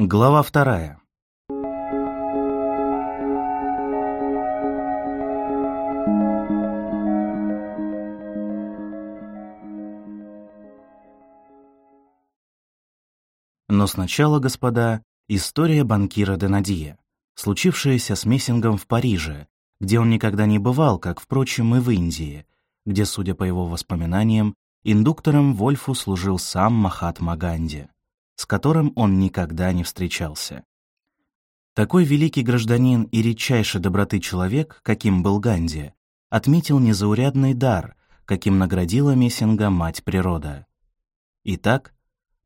Глава вторая. Но сначала, господа, история банкира Денадье, случившаяся с Мессингом в Париже, где он никогда не бывал, как, впрочем, и в Индии, где, судя по его воспоминаниям, индуктором Вольфу служил сам Махатма Ганди, с которым он никогда не встречался. Такой великий гражданин и редчайшей доброты человек, каким был Ганди, отметил незаурядный дар, каким наградила Мессинга мать природа. Итак,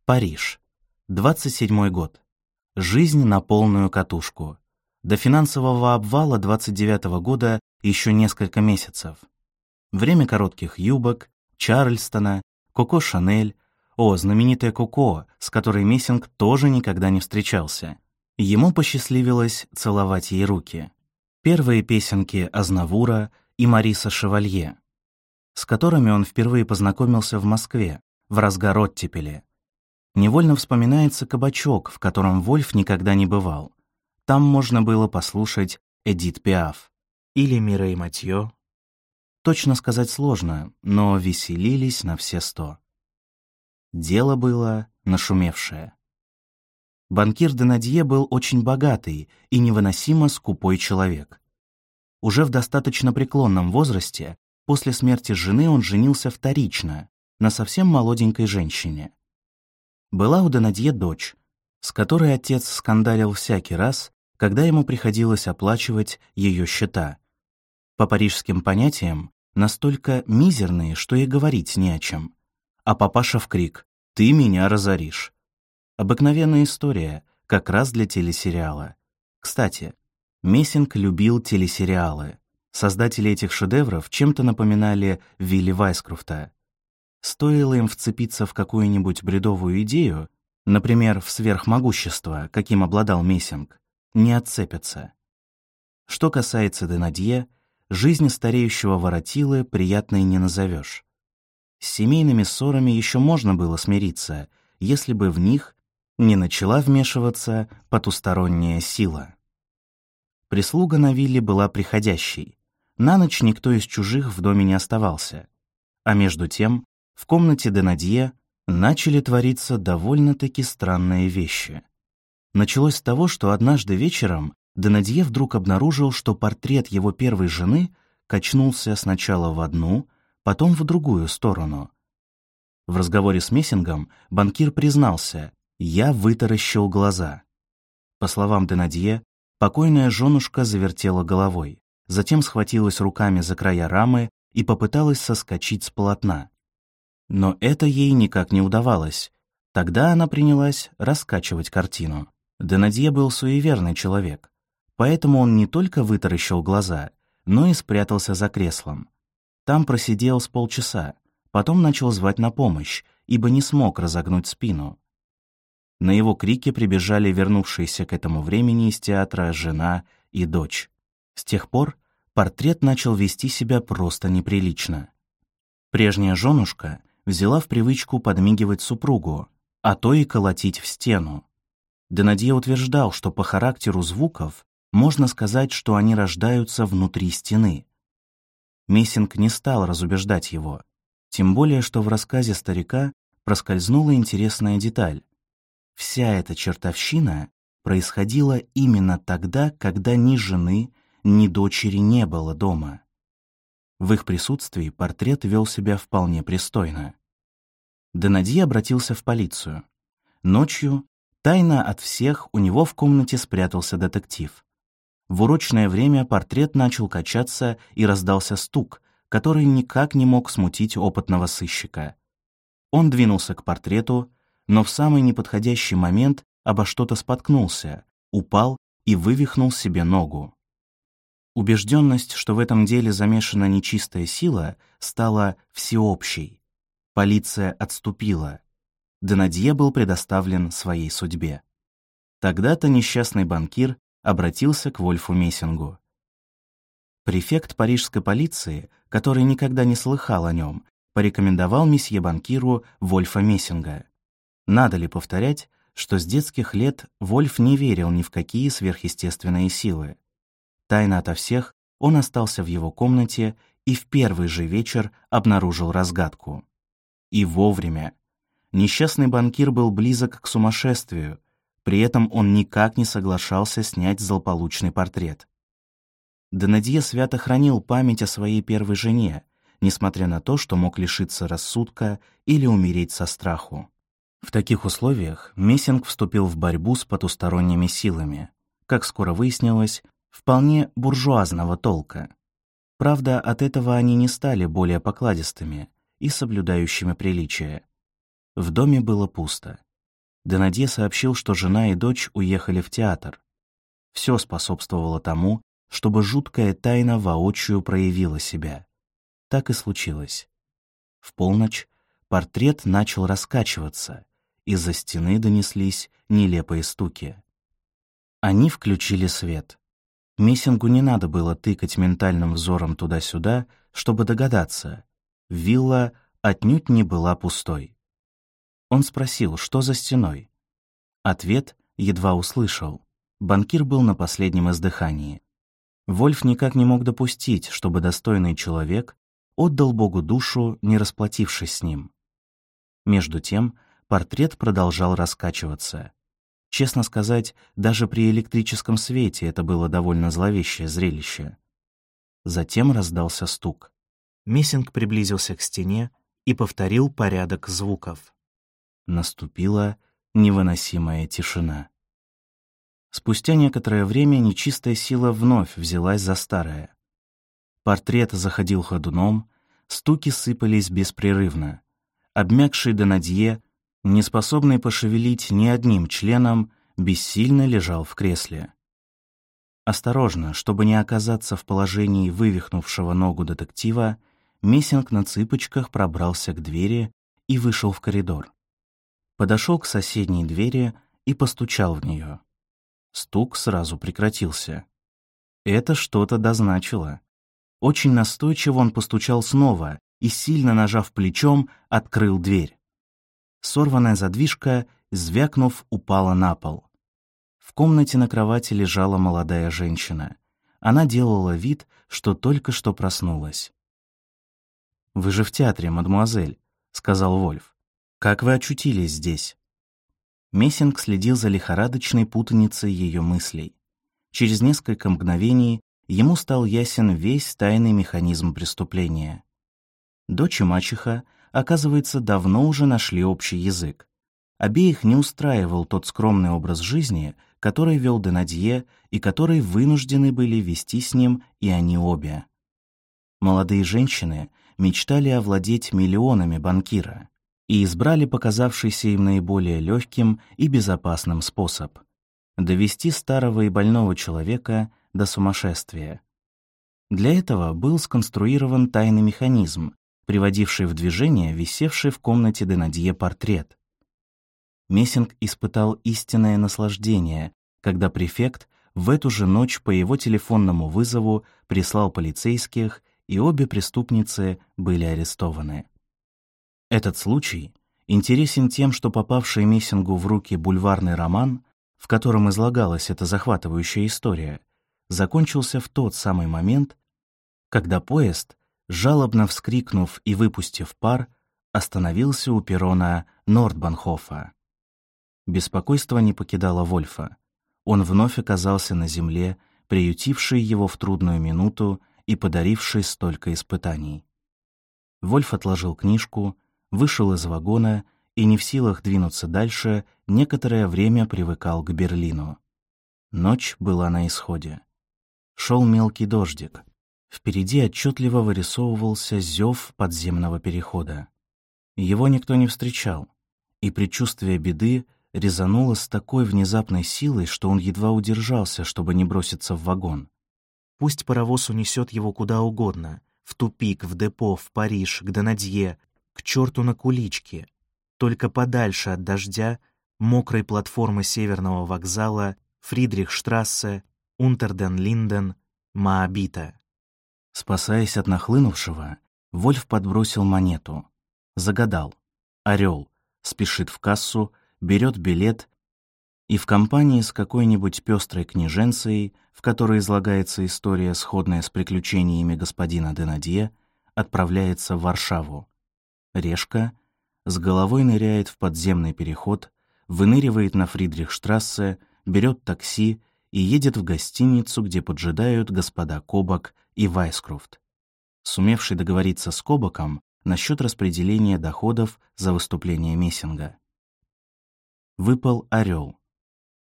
Париж, 27 год. Жизнь на полную катушку. До финансового обвала 29 -го года еще несколько месяцев. Время коротких юбок, Чарльстона, Коко Шанель, о, знаменитая Коко, с которой Мессинг тоже никогда не встречался. Ему посчастливилось целовать ей руки. Первые песенки Азнавура и Мариса Шевалье, с которыми он впервые познакомился в Москве, в разгар оттепели. Невольно вспоминается кабачок, в котором Вольф никогда не бывал. Там можно было послушать Эдит Пиаф или Мирей Матьё. Точно сказать сложно, но веселились на все сто. Дело было нашумевшее. Банкир Денадье был очень богатый и невыносимо скупой человек. Уже в достаточно преклонном возрасте, после смерти жены он женился вторично, на совсем молоденькой женщине. Была у Денадье дочь, с которой отец скандалил всякий раз, когда ему приходилось оплачивать ее счета. По парижским понятиям, настолько мизерные, что и говорить не о чем. А папаша в крик «Ты меня разоришь». Обыкновенная история, как раз для телесериала. Кстати, Мессинг любил телесериалы. Создатели этих шедевров чем-то напоминали Вилли Вайскруфта. Стоило им вцепиться в какую-нибудь бредовую идею, например, в сверхмогущество, каким обладал Мессинг, не отцепятся. Что касается Денадье, жизнь стареющего воротилы приятной не назовешь. С семейными ссорами еще можно было смириться, если бы в них не начала вмешиваться потусторонняя сила. Прислуга на вилле была приходящей. На ночь никто из чужих в доме не оставался. А между тем в комнате Денадье начали твориться довольно-таки странные вещи. Началось с того, что однажды вечером Денадье вдруг обнаружил, что портрет его первой жены качнулся сначала в одну, потом в другую сторону. В разговоре с Мессингом банкир признался «Я вытаращил глаза». По словам Денадье, покойная женушка завертела головой, затем схватилась руками за края рамы и попыталась соскочить с полотна. Но это ей никак не удавалось. Тогда она принялась раскачивать картину. Денадье был суеверный человек, поэтому он не только вытаращил глаза, но и спрятался за креслом. Там просидел с полчаса, потом начал звать на помощь, ибо не смог разогнуть спину. На его крики прибежали вернувшиеся к этому времени из театра жена и дочь. С тех пор портрет начал вести себя просто неприлично. Прежняя женушка взяла в привычку подмигивать супругу, а то и колотить в стену. Денадье утверждал, что по характеру звуков можно сказать, что они рождаются внутри стены. Мессинг не стал разубеждать его, тем более, что в рассказе старика проскользнула интересная деталь. Вся эта чертовщина происходила именно тогда, когда ни жены, ни дочери не было дома. В их присутствии портрет вел себя вполне пристойно. Денадье обратился в полицию. Ночью, тайно от всех, у него в комнате спрятался детектив. В урочное время портрет начал качаться и раздался стук, который никак не мог смутить опытного сыщика. Он двинулся к портрету, но в самый неподходящий момент обо что-то споткнулся, упал и вывихнул себе ногу. Убежденность, что в этом деле замешана нечистая сила, стала всеобщей. Полиция отступила. Денадье был предоставлен своей судьбе. Тогда-то несчастный банкир обратился к Вольфу Мессингу. Префект парижской полиции, который никогда не слыхал о нем, порекомендовал месье банкиру Вольфа Мессинга. Надо ли повторять, что с детских лет Вольф не верил ни в какие сверхъестественные силы. Тайно ото всех он остался в его комнате и в первый же вечер обнаружил разгадку. И вовремя. Несчастный банкир был близок к сумасшествию, при этом он никак не соглашался снять злополучный портрет. Денадье свято хранил память о своей первой жене, несмотря на то, что мог лишиться рассудка или умереть со страху. В таких условиях Мессинг вступил в борьбу с потусторонними силами, как скоро выяснилось, вполне буржуазного толка. Правда, от этого они не стали более покладистыми и соблюдающими приличия. В доме было пусто. Денадье сообщил, что жена и дочь уехали в театр. Все способствовало тому, чтобы жуткая тайна воочию проявила себя. Так и случилось. В полночь портрет начал раскачиваться, из-за стены донеслись нелепые стуки. Они включили свет. Мессингу не надо было тыкать ментальным взором туда-сюда, чтобы догадаться. Вилла отнюдь не была пустой. Он спросил, что за стеной. Ответ едва услышал. Банкир был на последнем издыхании. Вольф никак не мог допустить, чтобы достойный человек отдал Богу душу, не расплатившись с ним. Между тем, портрет продолжал раскачиваться. Честно сказать, даже при электрическом свете это было довольно зловещее зрелище. Затем раздался стук. Мессинг приблизился к стене и повторил порядок звуков. Наступила невыносимая тишина. Спустя некоторое время нечистая сила вновь взялась за старое. Портрет заходил ходуном, стуки сыпались беспрерывно. Обмякший Донадье неспособный пошевелить ни одним членом, бессильно лежал в кресле. Осторожно, чтобы не оказаться в положении вывихнувшего ногу детектива, Мессинг на цыпочках пробрался к двери и вышел в коридор. Подошел к соседней двери и постучал в нее. Стук сразу прекратился. Это что-то дозначило. Очень настойчиво он постучал снова и, сильно нажав плечом, открыл дверь. Сорванная задвижка, звякнув, упала на пол. В комнате на кровати лежала молодая женщина. Она делала вид, что только что проснулась. «Вы же в театре, мадемуазель», — сказал Вольф. «Как вы очутились здесь?» Мессинг следил за лихорадочной путаницей ее мыслей. Через несколько мгновений ему стал ясен весь тайный механизм преступления. Дочь и мачеха оказывается, давно уже нашли общий язык. Обеих не устраивал тот скромный образ жизни, который вел Денадье и который вынуждены были вести с ним и они обе. Молодые женщины мечтали овладеть миллионами банкира и избрали показавшийся им наиболее легким и безопасным способ — довести старого и больного человека до сумасшествия. Для этого был сконструирован тайный механизм, приводивший в движение висевший в комнате Денадье портрет. Мессинг испытал истинное наслаждение, когда префект в эту же ночь по его телефонному вызову прислал полицейских, и обе преступницы были арестованы. Этот случай интересен тем, что попавший Мессингу в руки бульварный роман, в котором излагалась эта захватывающая история, закончился в тот самый момент, когда поезд жалобно вскрикнув и выпустив пар, остановился у перрона Нордбанхофа. Беспокойство не покидало Вольфа. Он вновь оказался на земле, приютивший его в трудную минуту и подаривший столько испытаний. Вольф отложил книжку, вышел из вагона и, не в силах двинуться дальше, некоторое время привыкал к Берлину. Ночь была на исходе. Шел мелкий дождик. Впереди отчетливо вырисовывался зев подземного перехода. Его никто не встречал, и предчувствие беды резануло с такой внезапной силой, что он едва удержался, чтобы не броситься в вагон. Пусть паровоз унесет его куда угодно, в тупик, в депо, в Париж, к Донадье, к черту на куличке, только подальше от дождя, мокрой платформы северного вокзала, Фридрихштрассе, Унтерден-Линден, Маабита. Спасаясь от нахлынувшего, Вольф подбросил монету. Загадал. Орел. Спешит в кассу, берет билет и в компании с какой-нибудь пестрой книженцией, в которой излагается история, сходная с приключениями господина Денадье, отправляется в Варшаву. Решка с головой ныряет в подземный переход, выныривает на Фридрихштрассе, берет такси и едет в гостиницу, где поджидают господа Кобак и Вайскрофт. Сумевший договориться с Кобаком насчет распределения доходов за выступление Мессинга. Выпал орел,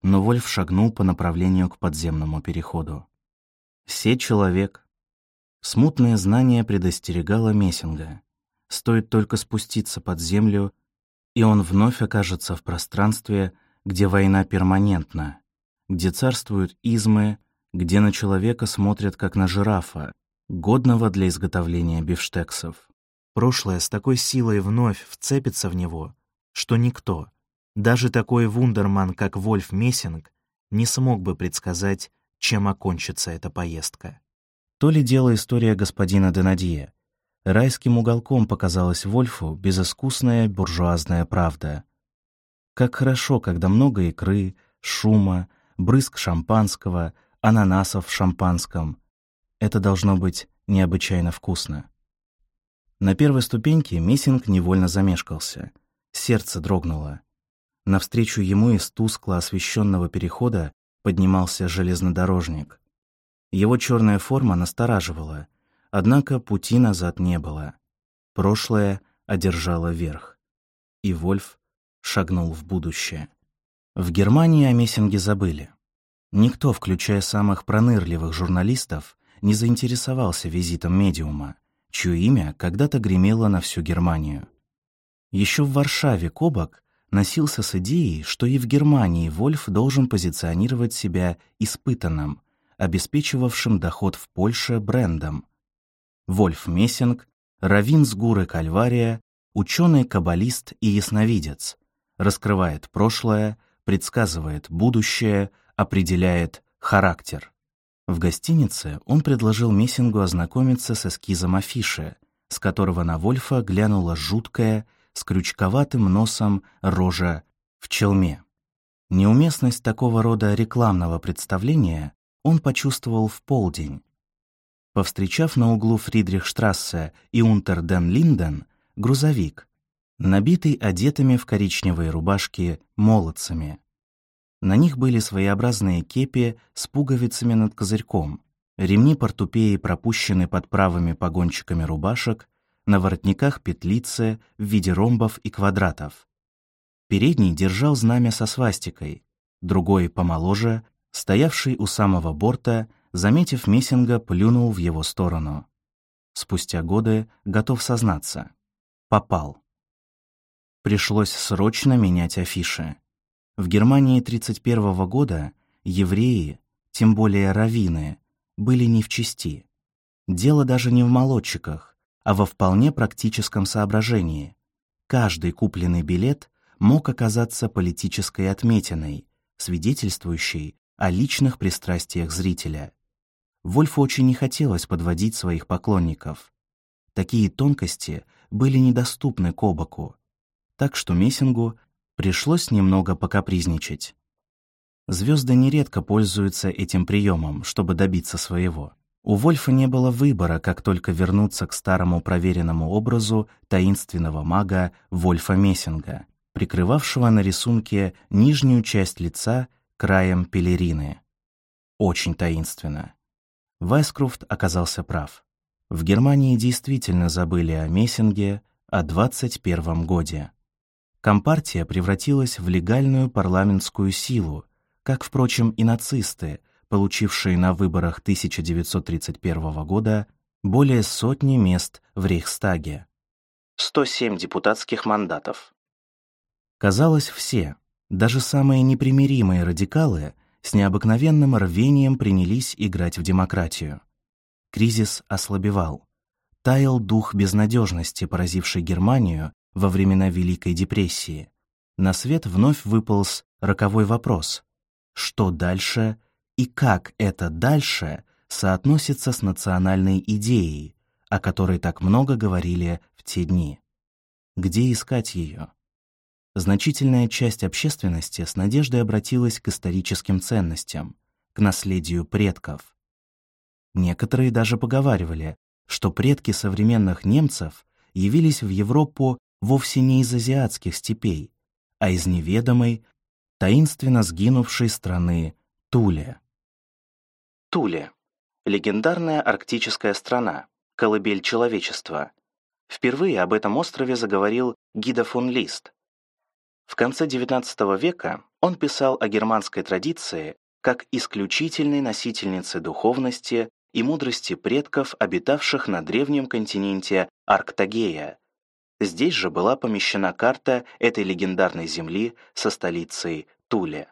но Вольф шагнул по направлению к подземному переходу. «Се человек». Смутное знание предостерегало Мессинга. Стоит только спуститься под землю, и он вновь окажется в пространстве, где война перманентна, где царствуют измы, где на человека смотрят как на жирафа, годного для изготовления бифштексов. Прошлое с такой силой вновь вцепится в него, что никто, даже такой вундерман, как Вольф Мессинг, не смог бы предсказать, чем окончится эта поездка. То ли дело история господина Денадье. Райским уголком показалась Вольфу безыскусная буржуазная правда. Как хорошо, когда много икры, шума, брызг шампанского, ананасов в шампанском. Это должно быть необычайно вкусно. На первой ступеньке Мессинг невольно замешкался. Сердце дрогнуло. Навстречу ему из тускло освещенного перехода поднимался железнодорожник. Его черная форма настораживала, однако пути назад не было. Прошлое одержало верх. И Вольф шагнул в будущее. В Германии о Мессинге забыли. Никто, включая самых пронырливых журналистов, не заинтересовался визитом медиума, чье имя когда-то гремело на всю Германию. Еще в Варшаве Кобак носился с идеей, что и в Германии Вольф должен позиционировать себя испытанным, обеспечивавшим доход в Польше брендом. Вольф Мессинг, Равин с Гуры Кальвария, ученый-каббалист и ясновидец, раскрывает прошлое, предсказывает будущее, определяет характер. В гостинице он предложил Мессингу ознакомиться с эскизом афиши, с которого на Вольфа глянула жуткая, с крючковатым носом рожа в челме. Неуместность такого рода рекламного представления он почувствовал в полдень. Повстречав на углу Фридрихштрассе и Унтерден-Линден грузовик, набитый одетыми в коричневые рубашки молодцами. На них были своеобразные кепи с пуговицами над козырьком, ремни портупеи пропущены под правыми погончиками рубашек, на воротниках петлицы в виде ромбов и квадратов. Передний держал знамя со свастикой, другой, помоложе, стоявший у самого борта, заметив Мессинга, плюнул в его сторону. Спустя годы готов сознаться. Попал. Пришлось срочно менять афиши. В Германии 1931 года евреи, тем более раввины, были не в чести. Дело даже не в молодчиках, а во вполне практическом соображении. Каждый купленный билет мог оказаться политической отметиной, свидетельствующей о личных пристрастиях зрителя. Вольфу очень не хотелось подводить своих поклонников. Такие тонкости были недоступны Кобаку, так что Мессингу пришлось немного покапризничать. Звезды нередко пользуются этим приемом, чтобы добиться своего. У Вольфа не было выбора, как только вернуться к старому проверенному образу таинственного мага Вольфа Мессинга, прикрывавшего на рисунке нижнюю часть лица краем пелерины. Очень таинственно. Вайскрофт оказался прав. В Германии действительно забыли о Мессинге, о 21 годе. Компартия превратилась в легальную парламентскую силу, как, впрочем, и нацисты, получившие на выборах 1931 года более сотни мест в Рейхстаге. 107 депутатских мандатов. Казалось, все, даже самые непримиримые радикалы, с необыкновенным рвением принялись играть в демократию. Кризис ослабевал. Таял дух безнадежности, поразивший Германию во времена Великой депрессии. На свет вновь выполз роковой вопрос. Что дальше и как это дальше соотносится с национальной идеей, о которой так много говорили в те дни. Где искать ее? Значительная часть общественности с надеждой обратилась к историческим ценностям, к наследию предков. Некоторые даже поговаривали, что предки современных немцев явились в Европу вовсе не из азиатских степей, а из неведомой, таинственно сгинувшей страны Туле. Туле — легендарная арктическая страна, колыбель человечества. Впервые об этом острове заговорил Гида фон Лист. В конце XIX века он писал о германской традиции как исключительной носительнице духовности и мудрости предков, обитавших на древнем континенте Арктагея. Здесь же была помещена карта этой легендарной земли со столицей Туле.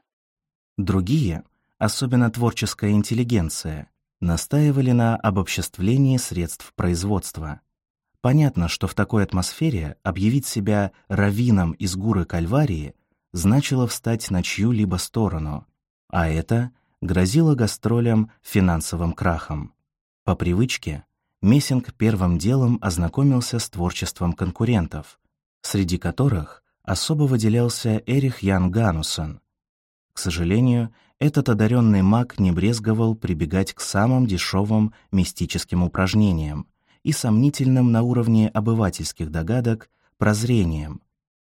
Другие, особенно творческая интеллигенция, настаивали на обобществлении средств производства. Понятно, что в такой атмосфере объявить себя раввином из Гуры Кальварии значило встать на чью-либо сторону, а это грозило гастролям финансовым крахом. По привычке Мессинг первым делом ознакомился с творчеством конкурентов, среди которых особо выделялся Эрих Ян Ганусон. К сожалению, этот одаренный маг не брезговал прибегать к самым дешевым мистическим упражнениям и сомнительным на уровне обывательских догадок прозрением.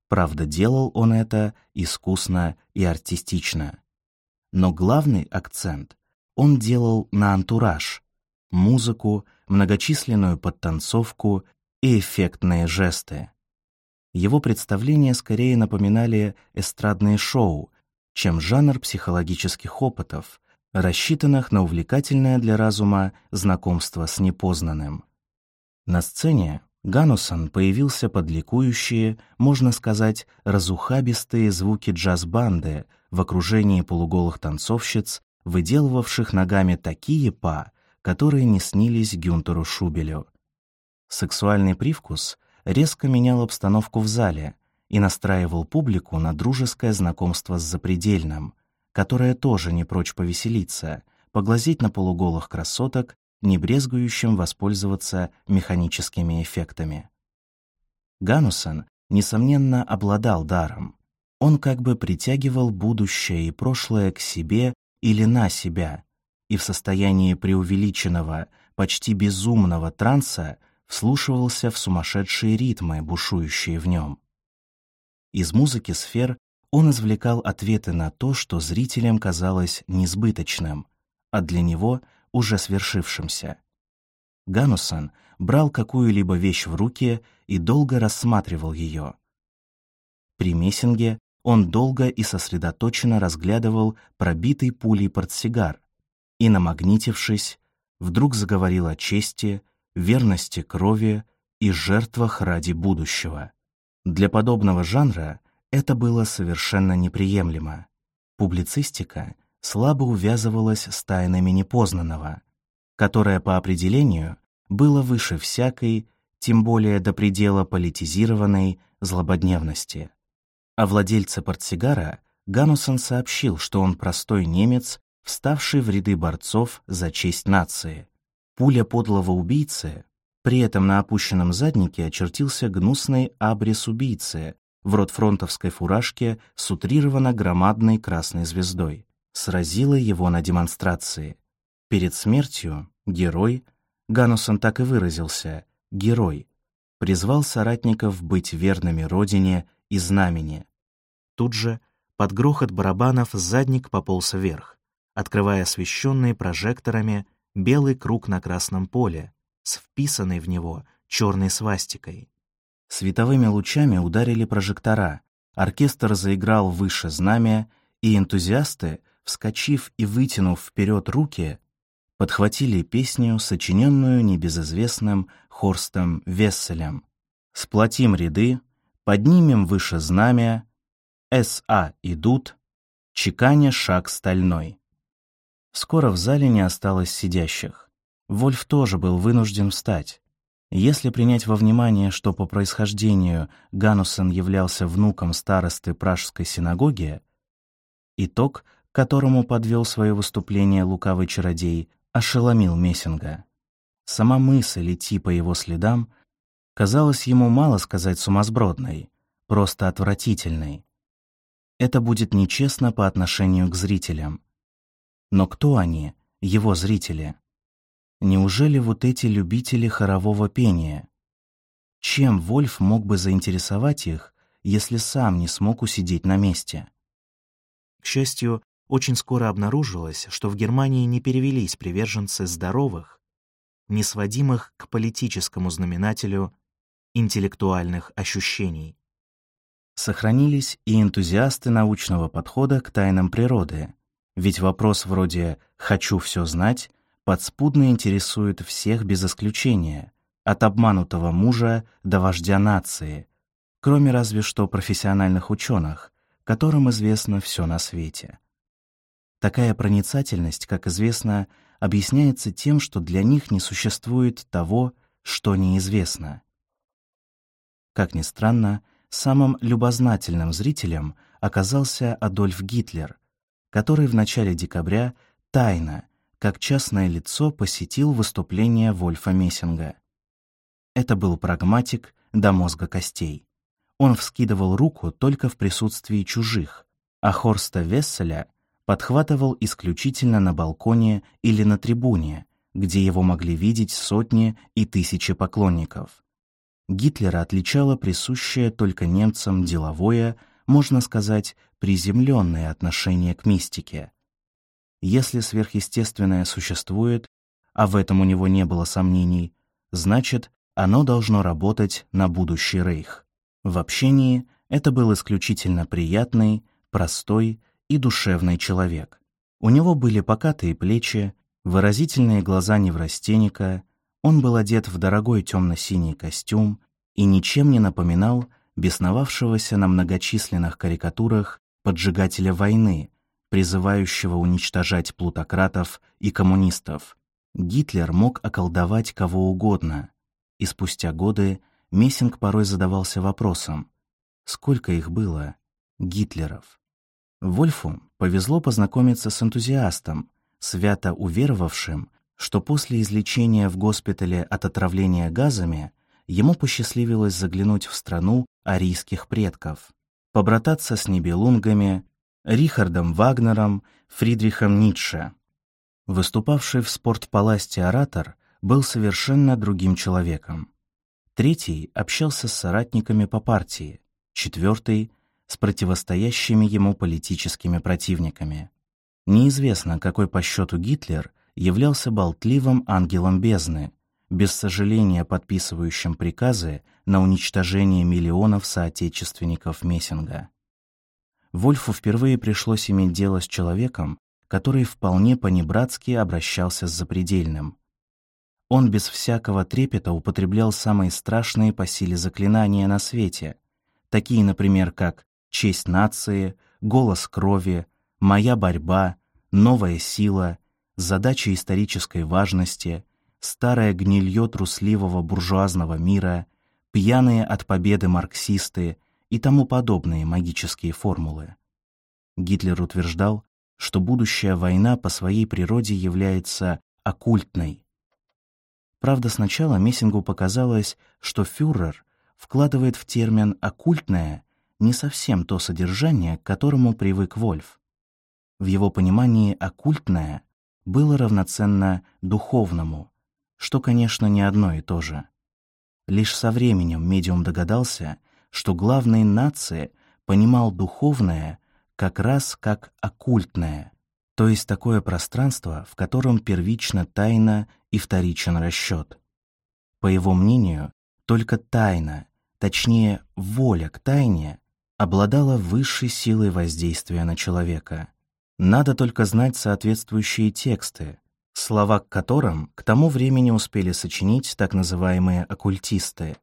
Правда, делал он это искусно и артистично. Но главный акцент он делал на антураж, музыку, многочисленную подтанцовку и эффектные жесты. Его представления скорее напоминали эстрадные шоу, чем жанр психологических опытов, рассчитанных на увлекательное для разума знакомство с непознанным. На сцене Ганусон появился под ликующие, можно сказать, разухабистые звуки джаз-банды в окружении полуголых танцовщиц, выделывавших ногами такие па, которые не снились Гюнтеру Шубелю. Сексуальный привкус резко менял обстановку в зале и настраивал публику на дружеское знакомство с запредельным, которое тоже не прочь повеселиться, поглазеть на полуголых красоток, не брезгующим воспользоваться механическими эффектами. Ганусон, несомненно, обладал даром. Он как бы притягивал будущее и прошлое к себе или на себя, и в состоянии преувеличенного, почти безумного транса вслушивался в сумасшедшие ритмы, бушующие в нем. Из музыки сфер он извлекал ответы на то, что зрителям казалось несбыточным, а для него уже свершившимся. Ганусон брал какую-либо вещь в руки и долго рассматривал ее. При Мессинге он долго и сосредоточенно разглядывал пробитый пулей портсигар, и, намагнитившись, вдруг заговорил о чести, верности крови и жертвах ради будущего. Для подобного жанра это было совершенно неприемлемо. Публицистика слабо увязывалась с тайнами непознанного, которое по определению было выше всякой, тем более до предела политизированной злободневности. О владельце портсигара Ганусон сообщил, что он простой немец вставший в ряды борцов за честь нации. Пуля подлого убийцы, при этом на опущенном заднике очертился гнусный абрис убийцы в рот фронтовской фуражке с утрированно громадной красной звездой. Сразила его на демонстрации. Перед смертью герой, Ганусон так и выразился, герой, призвал соратников быть верными родине и знамени. Тут же, под грохот барабанов, задник пополз вверх открывая освещенный прожекторами белый круг на красном поле с вписанной в него черной свастикой. Световыми лучами ударили прожектора, оркестр заиграл выше знамя, и энтузиасты, вскочив и вытянув вперед руки, подхватили песню, сочиненную небезызвестным Хорстом Весселем. «Сплотим ряды, поднимем выше знамя, СА идут, чеканя шаг стальной». Скоро в зале не осталось сидящих. Вольф тоже был вынужден встать. Если принять во внимание, что по происхождению Ганусон являлся внуком старосты Пражской синагоги, итог, которому подвел свое выступление лукавый чародей, ошеломил Мессинга. Сама мысль идти по его следам казалась ему мало сказать сумасбродной, просто отвратительной. это будет нечестно по отношению к зрителям. Но кто они, его зрители? Неужели вот эти любители хорового пения? Чем Вольф мог бы заинтересовать их, если сам не смог усидеть на месте? К счастью, очень скоро обнаружилось, что в Германии не перевелись приверженцы здоровых, не сводимых к политическому знаменателю интеллектуальных ощущений. Сохранились и энтузиасты научного подхода к тайнам природы, ведь вопрос вроде «хочу все знать» подспудно интересует всех без исключения, от обманутого мужа до вождя нации, кроме разве что профессиональных ученых, которым известно все на свете. Такая проницательность, как известно, объясняется тем, что для них не существует того, что неизвестно. Как ни странно, самым любознательным зрителем оказался Адольф Гитлер, который в начале декабря тайно, как частное лицо, посетил выступление Вольфа Мессинга. Это был прагматик до мозга костей. Он вскидывал руку только в присутствии чужих, а Хорста Весселя подхватывал исключительно на балконе или на трибуне, где его могли видеть сотни и тысячи поклонников. Гитлера отличало присущее только немцам деловое, можно сказать, приземленное отношение к мистике. Если сверхъестественное существует, а в этом у него не было сомнений, значит, оно должно работать на будущий рейх. В общении это был исключительно приятный, простой и душевный человек. У него были покатые плечи, выразительные глаза неврастенника, он был одет в дорогой темно-синий костюм и ничем не напоминал бесновавшегося на многочисленных карикатурах поджигателя войны, призывающего уничтожать плутократов и коммунистов. Гитлер мог околдовать кого угодно, и спустя годы Мессинг порой задавался вопросом, сколько их было, Гитлеров. Вольфу повезло познакомиться с энтузиастом, свято уверовавшим, что после излечения в госпитале от отравления газами ему посчастливилось заглянуть в страну арийских предков, побрататься с небелунгами, Рихардом Вагнером, Фридрихом Ницше. Выступавший в спортпаласте оратор был совершенно другим человеком. Третий общался с соратниками по партии, четвертый — с противостоящими ему политическими противниками. Неизвестно, какой по счету Гитлер являлся болтливым ангелом бездны, без сожаления подписывающим приказы на уничтожение миллионов соотечественников Мессинга. Вольфу впервые пришлось иметь дело с человеком, который вполне по-небратски обращался с запредельным. Он без всякого трепета употреблял самые страшные по силе заклинания на свете, такие, например, как «Честь нации», «Голос крови», «Моя борьба», «Новая сила», «Задача исторической важности», старое гнилье трусливого буржуазного мира, пьяные от победы марксисты и тому подобные магические формулы. Гитлер утверждал, что будущая война по своей природе является оккультной. Правда, сначала Мессингу показалось, что фюрер вкладывает в термин «оккультное» не совсем то содержание, к которому привык Вольф. В его понимании оккультное было равноценно духовному, что, конечно, не одно и то же. Лишь со временем медиум догадался, что главный нации понимал духовное как раз как оккультное, то есть такое пространство, в котором первично тайна и вторичен расчет. По его мнению, только тайна, точнее, воля к тайне, обладала высшей силой воздействия на человека. Надо только знать соответствующие тексты, слова к которым к тому времени успели сочинить так называемые оккультисты,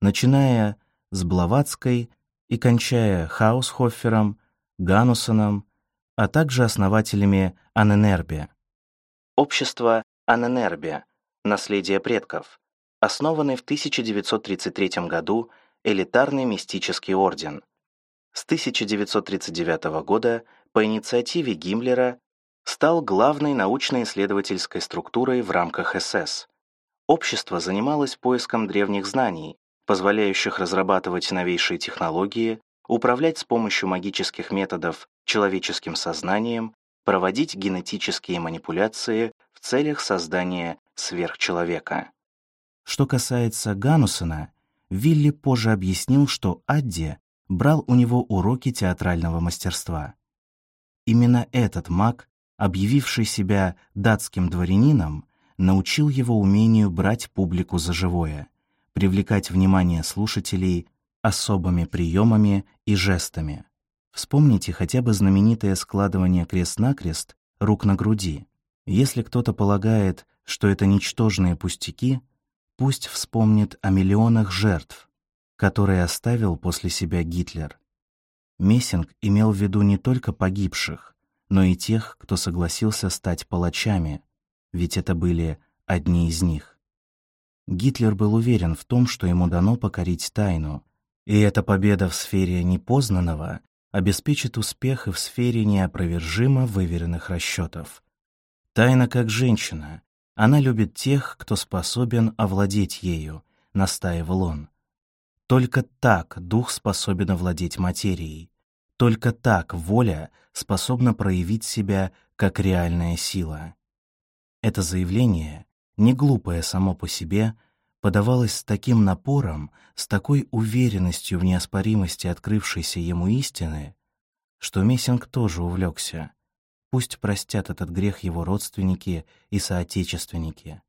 начиная с Блаватской и кончая Хаусхофером, Ганусоном, а также основателями Аненербе. Общество Аненербе «Наследие предков», основанный в 1933 году элитарный мистический орден. С 1939 года по инициативе Гиммлера стал главной научно-исследовательской структурой в рамках СС. Общество занималось поиском древних знаний, позволяющих разрабатывать новейшие технологии, управлять с помощью магических методов человеческим сознанием, проводить генетические манипуляции в целях создания сверхчеловека. Что касается Ганусона, Вилли позже объяснил, что Адди брал у него уроки театрального мастерства. Именно этот маг, объявивший себя датским дворянином, научил его умению брать публику за живое, привлекать внимание слушателей особыми приемами и жестами. Вспомните хотя бы знаменитое складывание крест-накрест рук на груди. Если кто-то полагает, что это ничтожные пустяки, пусть вспомнит о миллионах жертв, которые оставил после себя Гитлер. Мессинг имел в виду не только погибших, но и тех, кто согласился стать палачами, ведь это были одни из них. Гитлер был уверен в том, что ему дано покорить тайну, и эта победа в сфере непознанного обеспечит успех и в сфере неопровержимо выверенных расчетов. Тайна как женщина. Она любит тех, кто способен овладеть ею, настаивал он. Только так дух способен овладеть материей. Только так воля способна проявить себя как реальная сила. Это заявление, не глупое само по себе, подавалось с таким напором, с такой уверенностью в неоспоримости открывшейся ему истины, что Мессинг тоже увлекся. Пусть простят этот грех его родственники и соотечественники.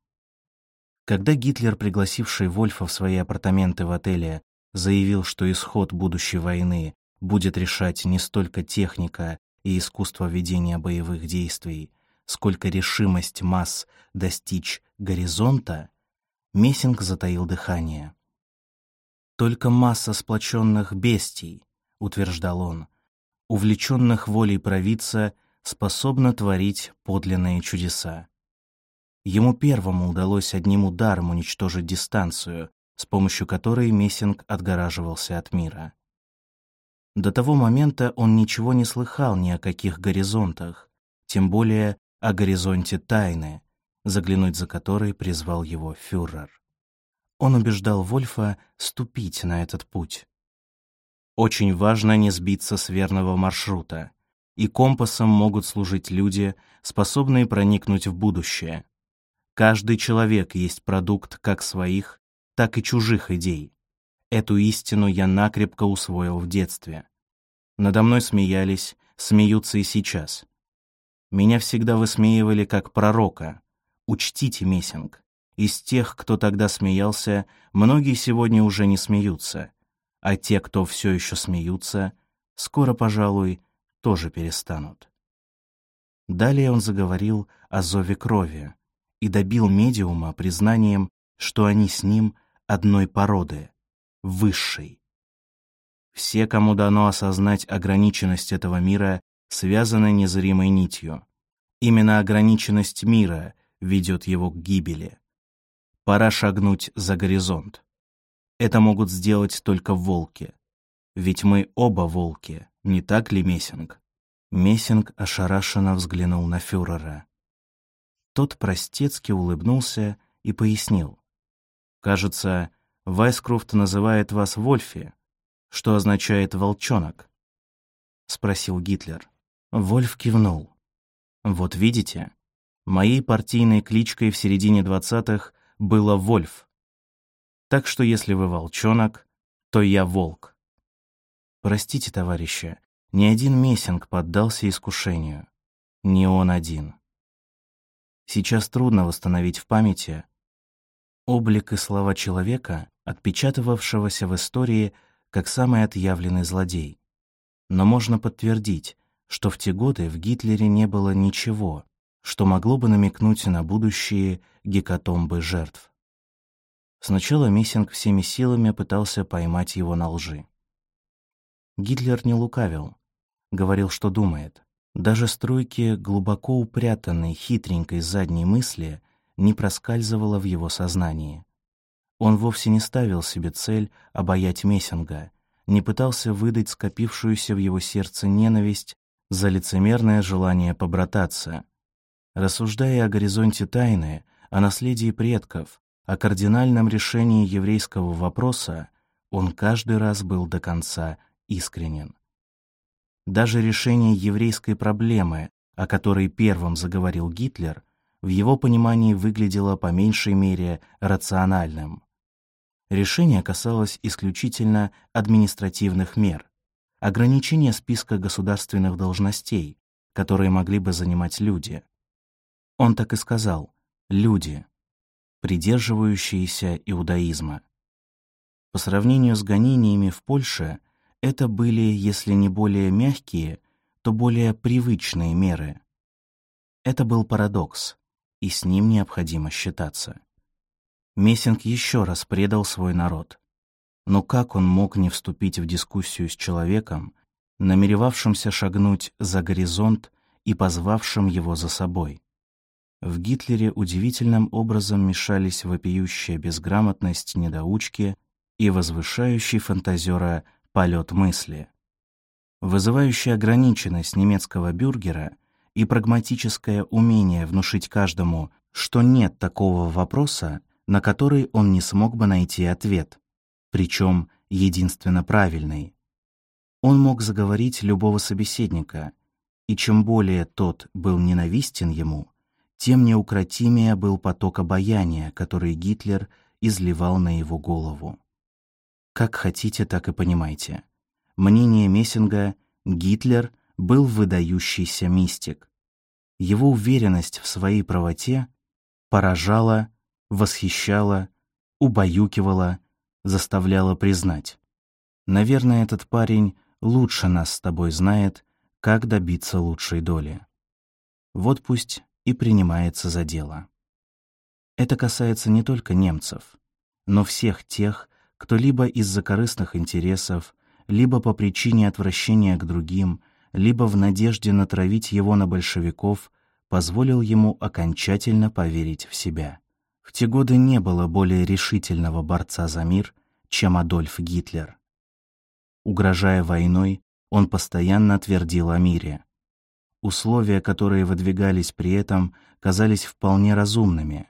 Когда Гитлер, пригласивший Вольфа в свои апартаменты в отеле, заявил, что исход будущей войны будет решать не столько техника и искусство ведения боевых действий, сколько решимость масс достичь горизонта, Мессинг затаил дыхание. «Только масса сплоченных бестий», — утверждал он, увлеченных волей провидца, способна творить подлинные чудеса. Ему первому удалось одним ударом уничтожить дистанцию, с помощью которой Мессинг отгораживался от мира. До того момента он ничего не слыхал ни о каких горизонтах, тем более о горизонте тайны, заглянуть за который призвал его фюрер. Он убеждал Вольфа ступить на этот путь. Очень важно не сбиться с верного маршрута, и компасом могут служить люди, способные проникнуть в будущее. Каждый человек есть продукт как своих, так и чужих идей. Эту истину я накрепко усвоил в детстве. Надо мной смеялись, смеются и сейчас. Меня всегда высмеивали как пророка. Учтите, Мессинг. Из тех, кто тогда смеялся, многие сегодня уже не смеются, а те, кто все еще смеются, скоро, пожалуй, тоже перестанут. Далее он заговорил о зове крови и добил медиума признанием, что они с ним — одной породы, высшей. Все, кому дано осознать ограниченность этого мира, связаны незримой нитью. Именно ограниченность мира ведет его к гибели. Пора шагнуть за горизонт. Это могут сделать только волки. Ведь мы оба волки, не так ли, Мессинг? Мессинг ошарашенно взглянул на фюрера. Тот простецки улыбнулся и пояснил. Кажется, Вайскрофт называет вас Вольфи, что означает «волчонок», — спросил Гитлер. Вольф кивнул. «Вот видите, моей партийной кличкой в середине двадцатых было Вольф. Так что если вы волчонок, то я волк». Простите, товарищи, ни один Мессинг поддался искушению. Не он один. Сейчас трудно восстановить в памяти облик и слова человека, отпечатывавшегося в истории как самый отъявленный злодей. Но можно подтвердить, что в те годы в Гитлере не было ничего, что могло бы намекнуть на будущие гекатомбы жертв. Сначала Миссинг всеми силами пытался поймать его на лжи. Гитлер не лукавил, говорил, что думает. Даже струйки глубоко упрятанной хитренькой задней мысли не проскальзывало в его сознании. Он вовсе не ставил себе цель обаять Мессинга, не пытался выдать скопившуюся в его сердце ненависть за лицемерное желание побрататься. Рассуждая о горизонте тайны, о наследии предков, о кардинальном решении еврейского вопроса, он каждый раз был до конца искренен. Даже решение еврейской проблемы, о которой первым заговорил Гитлер, в его понимании выглядело по меньшей мере рациональным. Решение касалось исключительно административных мер, ограничения списка государственных должностей, которые могли бы занимать люди. Он так и сказал «люди», придерживающиеся иудаизма. По сравнению с гонениями в Польше, это были, если не более мягкие, то более привычные меры. Это был парадокс, и с ним необходимо считаться. Мессинг еще раз предал свой народ. Но как он мог не вступить в дискуссию с человеком, намеревавшимся шагнуть за горизонт и позвавшим его за собой? В Гитлере удивительным образом мешались вопиющая безграмотность недоучки и возвышающий фантазера полет мысли. Вызывающая ограниченность немецкого бюргера и прагматическое умение внушить каждому, что нет такого вопроса, на который он не смог бы найти ответ, причем единственно правильный. Он мог заговорить любого собеседника, и чем более тот был ненавистен ему, тем неукротимее был поток обаяния, который Гитлер изливал на его голову. Как хотите, так и понимайте. Мнение Мессинга Гитлер был выдающийся мистик. Его уверенность в своей правоте поражала, восхищала, убаюкивала, заставляла признать. Наверное, этот парень лучше нас с тобой знает, как добиться лучшей доли. Вот пусть и принимается за дело. Это касается не только немцев, но всех тех, кто либо из-за корыстных интересов, либо по причине отвращения к другим, либо в надежде натравить его на большевиков, позволил ему окончательно поверить в себя. В те годы не было более решительного борца за мир, чем Адольф Гитлер. Угрожая войной, он постоянно твердил о мире. Условия, которые выдвигались при этом, казались вполне разумными.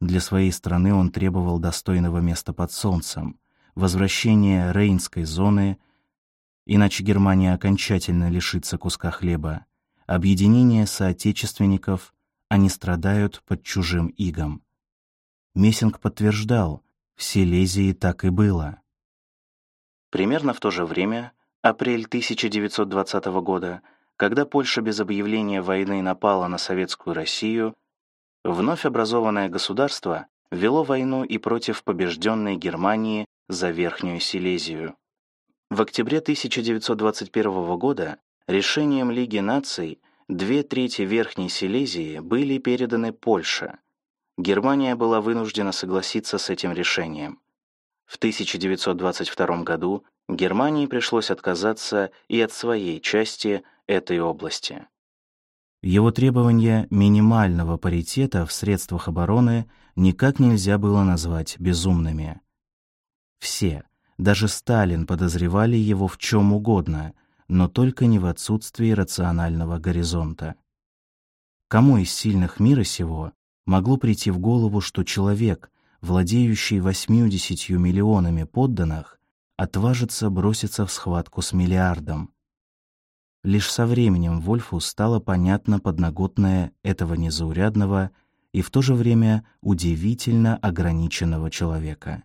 Для своей страны он требовал достойного места под солнцем, возвращения Рейнской зоны, иначе Германия окончательно лишится куска хлеба, объединение соотечественников, они страдают под чужим игом. Мессинг подтверждал, в Силезии так и было. Примерно в то же время, апрель 1920 года, когда Польша без объявления войны напала на советскую Россию, Вновь образованное государство вело войну и против побежденной Германии за Верхнюю Силезию. В октябре 1921 года решением Лиги наций две трети Верхней Силезии были переданы Польше. Германия была вынуждена согласиться с этим решением. В 1922 году Германии пришлось отказаться и от своей части этой области. Его требования минимального паритета в средствах обороны никак нельзя было назвать безумными. Все, даже Сталин подозревали его в чем угодно, но только не в отсутствии рационального горизонта. Кому из сильных мира сего могло прийти в голову, что человек, владеющий восьмью-десятью миллионами подданных, отважится броситься в схватку с миллиардом, Лишь со временем Вольфу стало понятно подноготное этого незаурядного и в то же время удивительно ограниченного человека.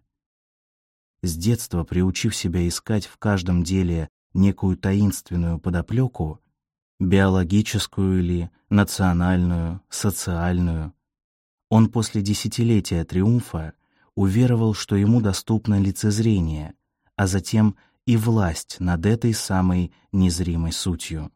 С детства приучив себя искать в каждом деле некую таинственную подоплеку, биологическую или национальную, социальную, он после десятилетия триумфа уверовал, что ему доступно лицезрение, а затем — и власть над этой самой незримой сутью.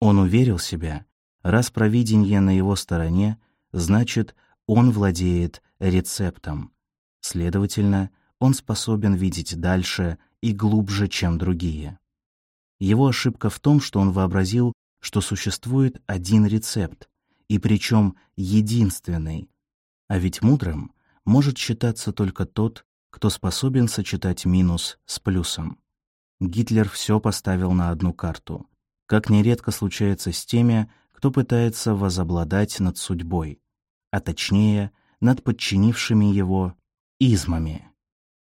Он уверил себя, раз провидение на его стороне, значит, он владеет рецептом. Следовательно, он способен видеть дальше и глубже, чем другие. Его ошибка в том, что он вообразил, что существует один рецепт, и причем единственный. А ведь мудрым может считаться только тот, кто способен сочетать минус с плюсом. Гитлер все поставил на одну карту, как нередко случается с теми, кто пытается возобладать над судьбой, а точнее, над подчинившими его измами.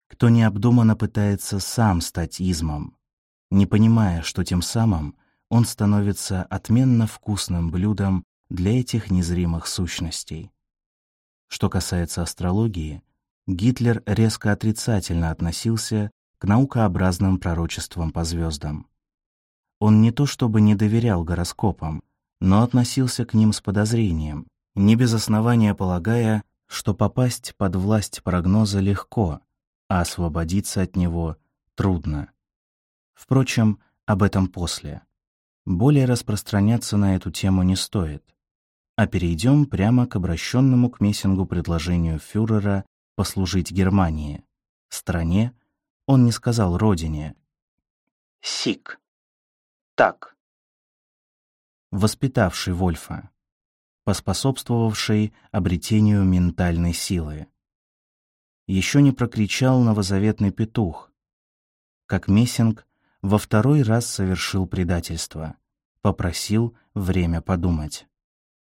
Кто необдуманно пытается сам стать измом. не понимая, что тем самым он становится отменно вкусным блюдом для этих незримых сущностей. Что касается астрологии, Гитлер резко отрицательно относился к наукообразным пророчествам по звездам. Он не то чтобы не доверял гороскопам, но относился к ним с подозрением, не без основания полагая, что попасть под власть прогноза легко, а освободиться от него трудно. Впрочем, об этом после. Более распространяться на эту тему не стоит. А перейдем прямо к обращенному к Мессингу предложению фюрера послужить Германии. Стране, он не сказал родине. Сик. Так. Воспитавший Вольфа поспособствовавший обретению ментальной силы. Еще не прокричал новозаветный петух, как Мессинг во второй раз совершил предательство, попросил время подумать.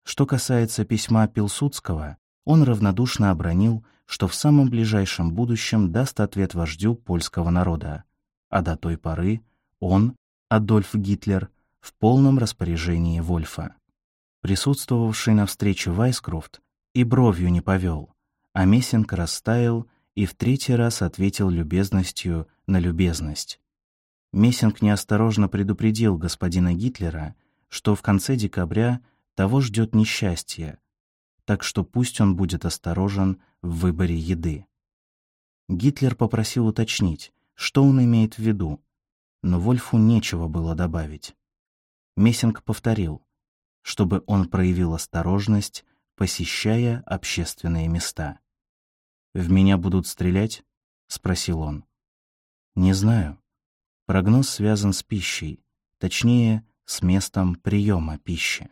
Что касается письма Пилсудского, он равнодушно обронил, что в самом ближайшем будущем даст ответ вождю польского народа, а до той поры он, Адольф Гитлер, в полном распоряжении Вольфа присутствовавший на встрече Вайскрофт, и бровью не повел, а Мессинг растаял и в третий раз ответил любезностью на любезность. Мессинг неосторожно предупредил господина Гитлера, что в конце декабря того ждет несчастье, так что пусть он будет осторожен в выборе еды. Гитлер попросил уточнить, что он имеет в виду, но Вольфу нечего было добавить. Мессинг повторил, чтобы он проявил осторожность, посещая общественные места. «В меня будут стрелять?» — спросил он. «Не знаю. Прогноз связан с пищей, точнее, с местом приема пищи».